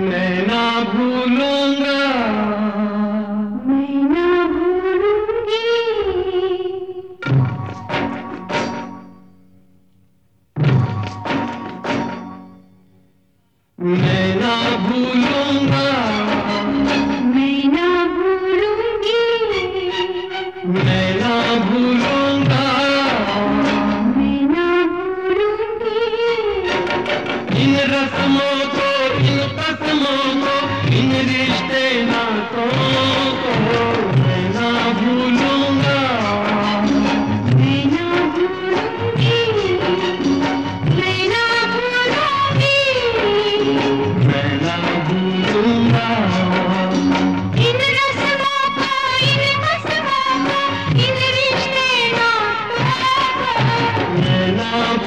मैं ना भूलूँगा। मैं ना मैं ना भूलूँगा। मैं ना भूलूँगी। मैं ना भूलूँगा। मैं ना भूलूँगी। इन रस्मों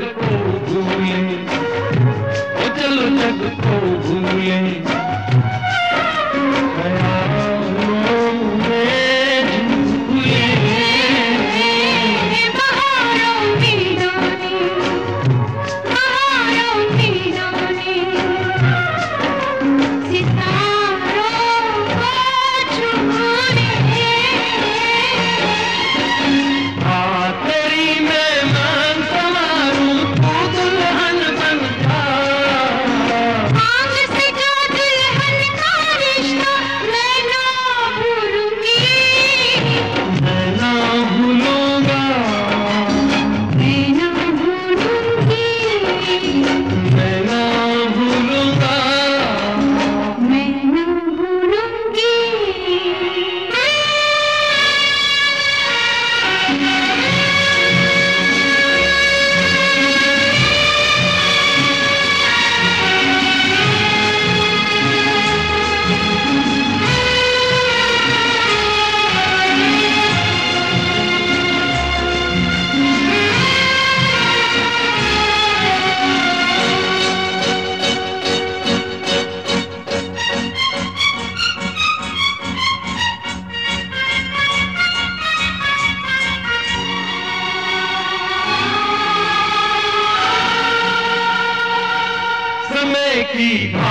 जग को भूले ओ चलो जग को भूले Eva.